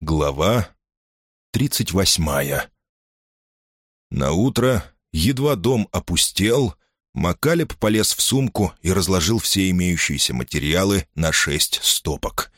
Глава тридцать восьмая На утро, едва дом опустел, Макалеб полез в сумку и разложил все имеющиеся материалы на шесть стопок.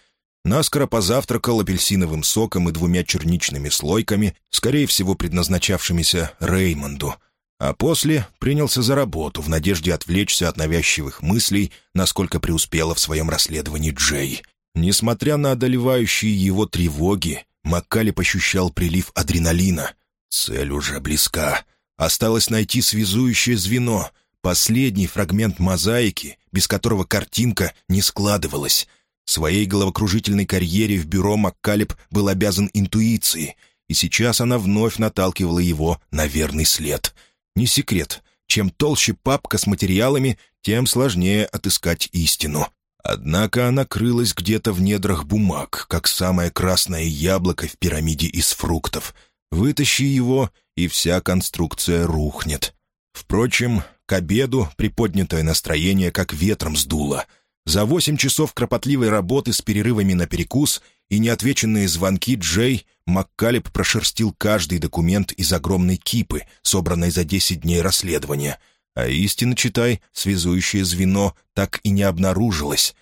Наскоро позавтракал апельсиновым соком и двумя черничными слойками, скорее всего, предназначавшимися Реймонду, а после принялся за работу в надежде отвлечься от навязчивых мыслей, насколько преуспела в своем расследовании Джей — Несмотря на одолевающие его тревоги, Маккалеб ощущал прилив адреналина. Цель уже близка. Осталось найти связующее звено, последний фрагмент мозаики, без которого картинка не складывалась. Своей головокружительной карьере в бюро Маккалеб был обязан интуиции, и сейчас она вновь наталкивала его на верный след. Не секрет, чем толще папка с материалами, тем сложнее отыскать истину. Однако она крылась где-то в недрах бумаг, как самое красное яблоко в пирамиде из фруктов. Вытащи его, и вся конструкция рухнет. Впрочем, к обеду приподнятое настроение как ветром сдуло. За восемь часов кропотливой работы с перерывами на перекус и неотвеченные звонки Джей Маккалеб прошерстил каждый документ из огромной кипы, собранной за десять дней расследования — а истинно, читай, связующее звено так и не обнаружилось.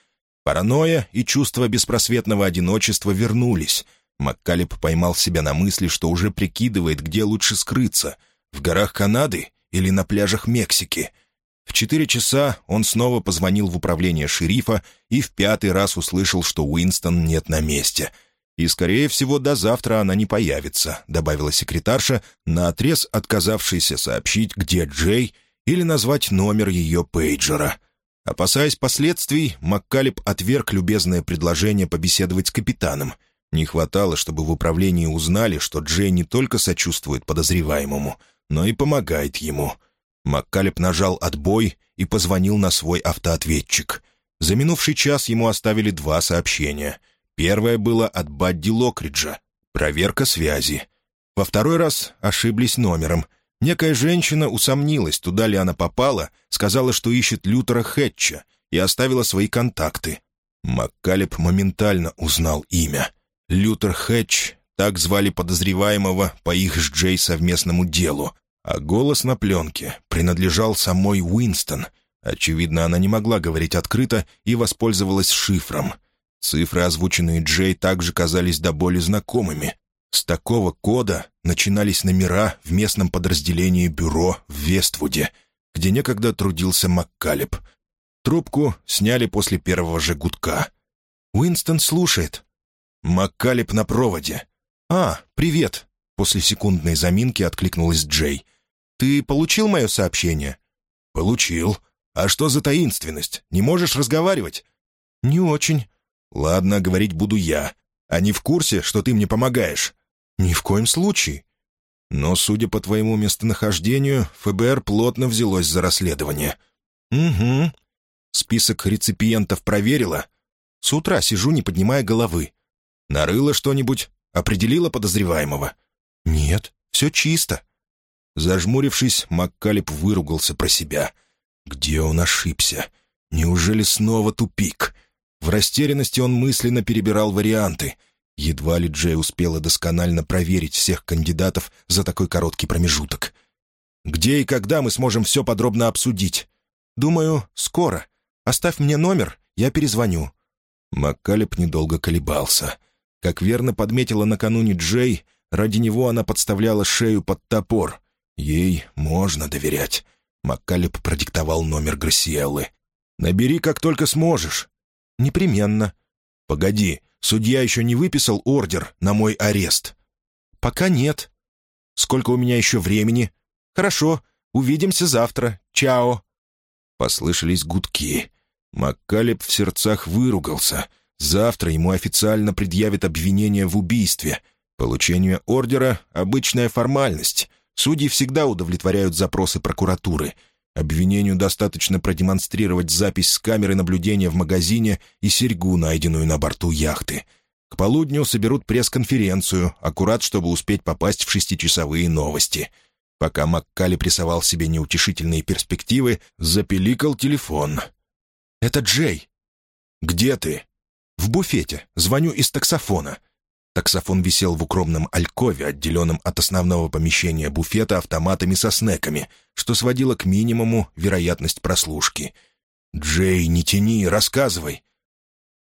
Паранойя и чувство беспросветного одиночества вернулись. Маккалеб поймал себя на мысли, что уже прикидывает, где лучше скрыться — в горах Канады или на пляжах Мексики. В четыре часа он снова позвонил в управление шерифа и в пятый раз услышал, что Уинстон нет на месте — и, скорее всего, до завтра она не появится», — добавила секретарша, наотрез отказавшаяся сообщить, где Джей или назвать номер ее пейджера. Опасаясь последствий, Маккалеб отверг любезное предложение побеседовать с капитаном. Не хватало, чтобы в управлении узнали, что Джей не только сочувствует подозреваемому, но и помогает ему. Маккалеб нажал «отбой» и позвонил на свой автоответчик. За минувший час ему оставили два сообщения. Первое было от Бадди Локриджа. Проверка связи. Во второй раз ошиблись номером — Некая женщина усомнилась, туда ли она попала, сказала, что ищет Лютера Хэтча, и оставила свои контакты. Маккалеб моментально узнал имя. Лютер Хэтч, так звали подозреваемого по их с Джей совместному делу, а голос на пленке принадлежал самой Уинстон. Очевидно, она не могла говорить открыто и воспользовалась шифром. Цифры, озвученные Джей, также казались до боли знакомыми. С такого кода начинались номера в местном подразделении бюро в Вествуде, где некогда трудился Маккалеб. Трубку сняли после первого же гудка. «Уинстон слушает». «Маккалеб на проводе». «А, привет», — после секундной заминки откликнулась Джей. «Ты получил мое сообщение?» «Получил. А что за таинственность? Не можешь разговаривать?» «Не очень». «Ладно, говорить буду я. Они в курсе, что ты мне помогаешь?» «Ни в коем случае». «Но, судя по твоему местонахождению, ФБР плотно взялось за расследование». «Угу. Список реципиентов проверила?» «С утра сижу, не поднимая головы». «Нарыла что-нибудь? Определила подозреваемого?» «Нет, все чисто». Зажмурившись, Маккалеб выругался про себя. «Где он ошибся? Неужели снова тупик?» В растерянности он мысленно перебирал варианты — Едва ли Джей успела досконально проверить всех кандидатов за такой короткий промежуток. «Где и когда мы сможем все подробно обсудить?» «Думаю, скоро. Оставь мне номер, я перезвоню». Маккалеб недолго колебался. Как верно подметила накануне Джей, ради него она подставляла шею под топор. Ей можно доверять. Маккалеб продиктовал номер Грасиэллы. «Набери, как только сможешь». «Непременно». «Погоди, Судья еще не выписал ордер на мой арест?» «Пока нет». «Сколько у меня еще времени?» «Хорошо, увидимся завтра. Чао». Послышались гудки. Маккалеб в сердцах выругался. Завтра ему официально предъявят обвинение в убийстве. Получение ордера — обычная формальность. Судьи всегда удовлетворяют запросы прокуратуры — Обвинению достаточно продемонстрировать запись с камеры наблюдения в магазине и серьгу, найденную на борту яхты. К полудню соберут пресс-конференцию, аккурат, чтобы успеть попасть в шестичасовые новости. Пока Маккали прессовал себе неутешительные перспективы, запеликал телефон. «Это Джей». «Где ты?» «В буфете. Звоню из таксофона». Таксофон висел в укромном алькове, отделенном от основного помещения буфета автоматами со снеками, что сводило к минимуму вероятность прослушки. «Джей, не тяни, рассказывай».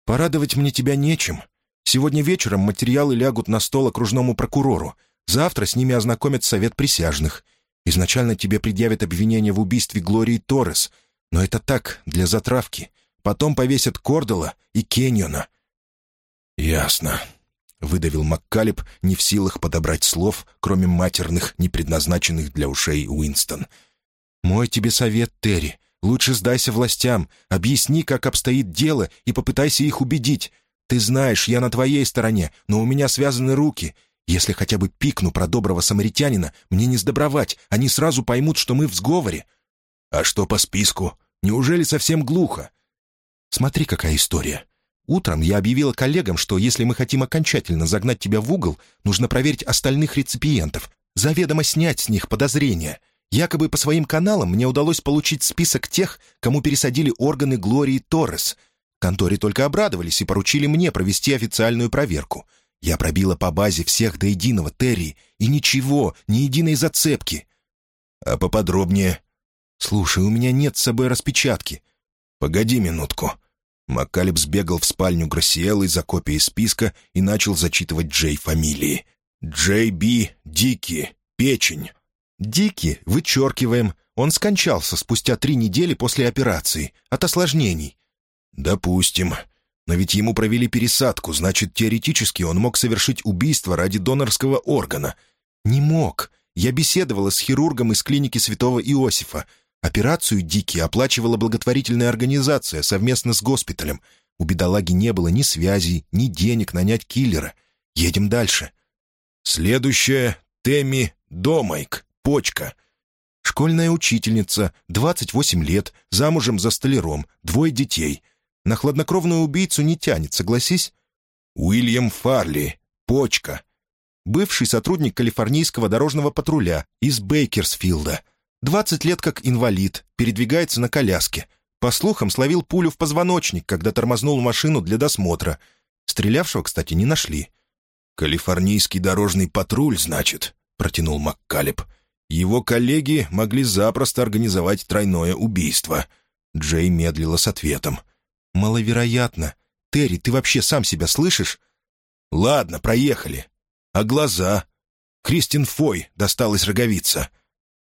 «Порадовать мне тебя нечем. Сегодня вечером материалы лягут на стол окружному прокурору. Завтра с ними ознакомят совет присяжных. Изначально тебе предъявят обвинение в убийстве Глории Торрес, но это так, для затравки. Потом повесят Кордела и Кеньона». «Ясно», — выдавил Маккалеб, не в силах подобрать слов, кроме матерных, не предназначенных для ушей Уинстон. «Мой тебе совет, Терри. Лучше сдайся властям, объясни, как обстоит дело, и попытайся их убедить. Ты знаешь, я на твоей стороне, но у меня связаны руки. Если хотя бы пикну про доброго самаритянина, мне не сдобровать, они сразу поймут, что мы в сговоре». «А что по списку? Неужели совсем глухо?» «Смотри, какая история. Утром я объявила коллегам, что если мы хотим окончательно загнать тебя в угол, нужно проверить остальных реципиентов, заведомо снять с них подозрения. Якобы по своим каналам мне удалось получить список тех, кому пересадили органы Глории Торрес. Конторе только обрадовались и поручили мне провести официальную проверку. Я пробила по базе всех до единого Терри, и ничего, ни единой зацепки. А поподробнее? Слушай, у меня нет с собой распечатки. Погоди минутку. Маккалеб сбегал в спальню Гроссиэллы за копией списка и начал зачитывать Джей фамилии. «Джей Би Дики. Печень». «Дики вычеркиваем. Он скончался спустя три недели после операции. От осложнений». «Допустим. Но ведь ему провели пересадку, значит, теоретически он мог совершить убийство ради донорского органа». «Не мог. Я беседовала с хирургом из клиники святого Иосифа. Операцию Дики оплачивала благотворительная организация совместно с госпиталем. У бедолаги не было ни связей, ни денег нанять киллера. Едем дальше. Следующая — Тэмми Домайк, почка. Школьная учительница, 28 лет, замужем за столяром, двое детей. На хладнокровную убийцу не тянет, согласись? Уильям Фарли, почка. Бывший сотрудник калифорнийского дорожного патруля из Бейкерсфилда — Двадцать лет как инвалид, передвигается на коляске. По слухам, словил пулю в позвоночник, когда тормознул машину для досмотра. Стрелявшего, кстати, не нашли. «Калифорнийский дорожный патруль, значит», — протянул Маккалеб. «Его коллеги могли запросто организовать тройное убийство». Джей медлила с ответом. «Маловероятно. Терри, ты вообще сам себя слышишь?» «Ладно, проехали. А глаза?» Кристин Фой досталась роговица.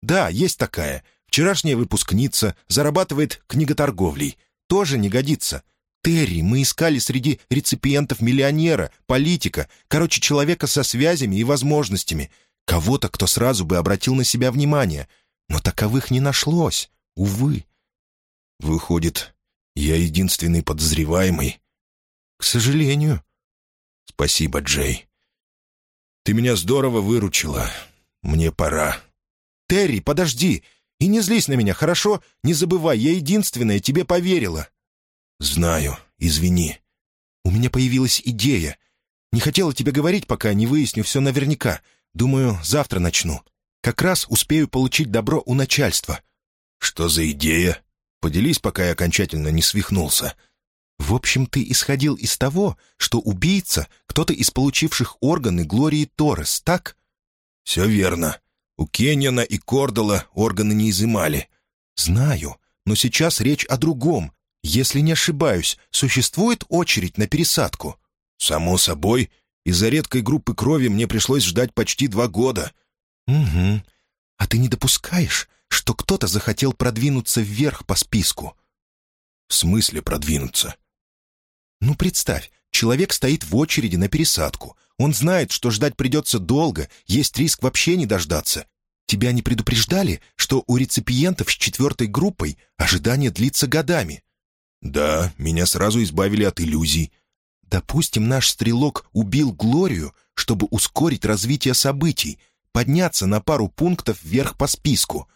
Да, есть такая. Вчерашняя выпускница, зарабатывает книготорговлей. Тоже не годится. Терри, мы искали среди реципиентов миллионера, политика, короче, человека со связями и возможностями. Кого-то, кто сразу бы обратил на себя внимание. Но таковых не нашлось, увы. Выходит, я единственный подозреваемый? К сожалению. Спасибо, Джей. Ты меня здорово выручила. Мне пора. «Терри, подожди! И не злись на меня, хорошо? Не забывай, я единственная тебе поверила». «Знаю, извини». «У меня появилась идея. Не хотела тебе говорить, пока не выясню все наверняка. Думаю, завтра начну. Как раз успею получить добро у начальства». «Что за идея? Поделись, пока я окончательно не свихнулся». «В общем, ты исходил из того, что убийца — кто-то из получивших органы Глории Торрес, так?» «Все верно. У Кеньяна и Кордала органы не изымали. Знаю, но сейчас речь о другом. Если не ошибаюсь, существует очередь на пересадку? Само собой. Из-за редкой группы крови мне пришлось ждать почти два года. Угу. А ты не допускаешь, что кто-то захотел продвинуться вверх по списку? В смысле продвинуться? Ну, представь, человек стоит в очереди на пересадку — он знает, что ждать придется долго, есть риск вообще не дождаться. Тебя не предупреждали, что у реципиентов с четвертой группой ожидание длится годами?» «Да, меня сразу избавили от иллюзий». «Допустим, наш стрелок убил Глорию, чтобы ускорить развитие событий, подняться на пару пунктов вверх по списку».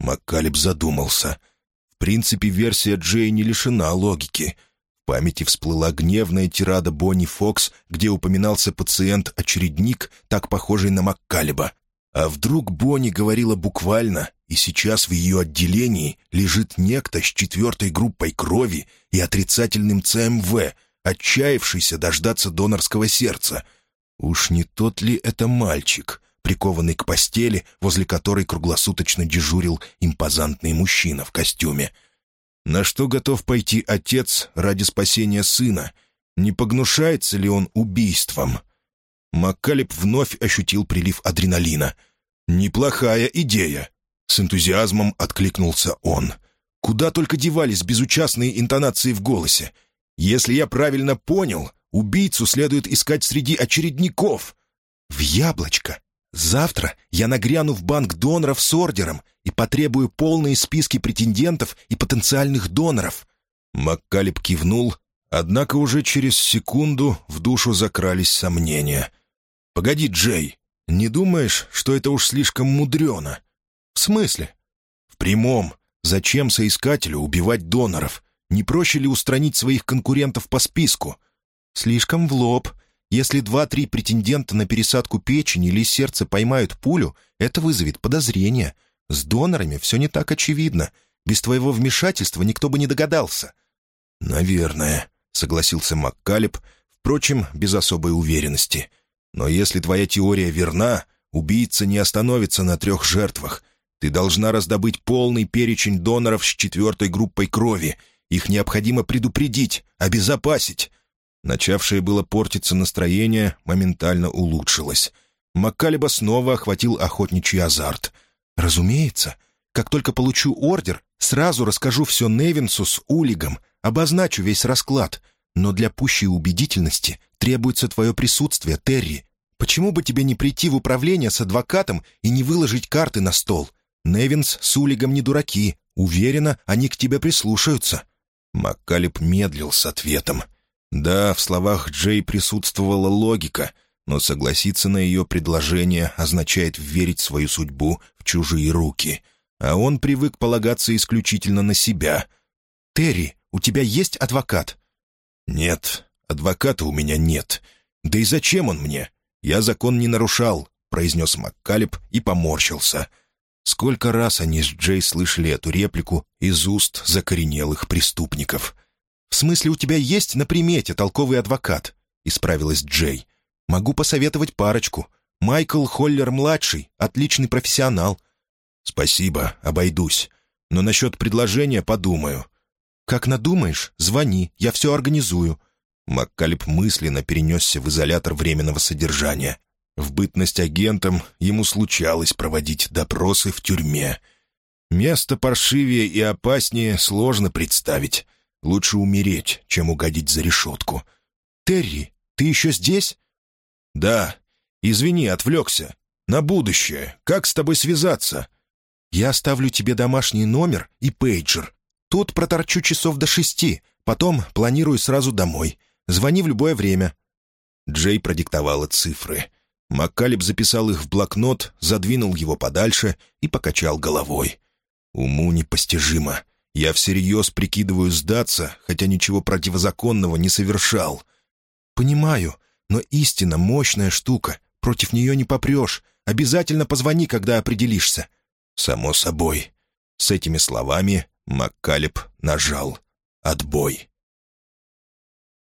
Маккалеб задумался. В принципе, версия Джей не лишена логики — памяти всплыла гневная тирада Бонни Фокс, где упоминался пациент-очередник, так похожий на Маккалеба. А вдруг Бонни говорила буквально, и сейчас в ее отделении лежит некто с четвертой группой крови и отрицательным ЦМВ, отчаявшийся дождаться донорского сердца. Уж не тот ли это мальчик, прикованный к постели, возле которой круглосуточно дежурил импозантный мужчина в костюме? На что готов пойти отец ради спасения сына? Не погнушается ли он убийством? Маккалеб вновь ощутил прилив адреналина. «Неплохая идея!» С энтузиазмом откликнулся он. «Куда только девались безучастные интонации в голосе? Если я правильно понял, убийцу следует искать среди очередников. В яблочко. Завтра я нагряну в банк доноров с ордером и потребую полные списки претендентов и потенциальных доноров». Маккалеб кивнул, однако уже через секунду в душу закрались сомнения. «Погоди, Джей, не думаешь, что это уж слишком мудрено?» «В смысле?» «В прямом. Зачем соискателю убивать доноров? Не проще ли устранить своих конкурентов по списку?» «Слишком в лоб. Если два-три претендента на пересадку печени или сердца поймают пулю, это вызовет подозрение. С донорами все не так очевидно. Без твоего вмешательства никто бы не догадался». «Наверное», — согласился Маккалеб, впрочем, без особой уверенности. Но если твоя теория верна, убийца не остановится на трех жертвах. Ты должна раздобыть полный перечень доноров с четвертой группой крови. Их необходимо предупредить, обезопасить». Начавшее было портиться настроение, моментально улучшилось. Маккалеба снова охватил охотничий азарт. «Разумеется. Как только получу ордер, сразу расскажу все Невинсу с Улигом, обозначу весь расклад. Но для пущей убедительности требуется твое присутствие, Терри. Почему бы тебе не прийти в управление с адвокатом и не выложить карты на стол? Невинс с Улигом не дураки. Уверена, они к тебе прислушаются». Маккалеб медлил с ответом. Да, в словах Джей присутствовала логика, но согласиться на ее предложение означает верить свою судьбу в чужие руки. А он привык полагаться исключительно на себя. «Терри, у тебя есть адвокат?» «Нет, адвоката у меня нет. Да и зачем он мне? Я закон не нарушал», — произнес Маккалеб и поморщился. Сколько раз они с Джей слышали эту реплику из уст закоренелых преступников. «В смысле, у тебя есть на примете толковый адвокат?» — исправилась Джей. «Могу посоветовать парочку. Майкл Холлер-младший, отличный профессионал». «Спасибо, обойдусь. Но насчет предложения подумаю. «Как надумаешь, звони, я все организую». Маккалеб мысленно перенесся в изолятор временного содержания. В бытность агентом ему случалось проводить допросы в тюрьме. Место паршивее и опаснее сложно представить. Лучше умереть, чем угодить за решетку. «Терри, ты еще здесь?» «Да. Извини, отвлекся. На будущее. Как с тобой связаться?» «Я оставлю тебе домашний номер и пейджер. Тут проторчу часов до шести, потом планирую сразу домой. Звони в любое время». Джей продиктовала цифры. Маккалеб записал их в блокнот, задвинул его подальше и покачал головой. «Уму непостижимо. Я всерьез прикидываю сдаться, хотя ничего противозаконного не совершал». «Понимаю, но истина — мощная штука. Против нее не попрешь. Обязательно позвони, когда определишься». «Само собой». С этими словами Маккалеб нажал «Отбой».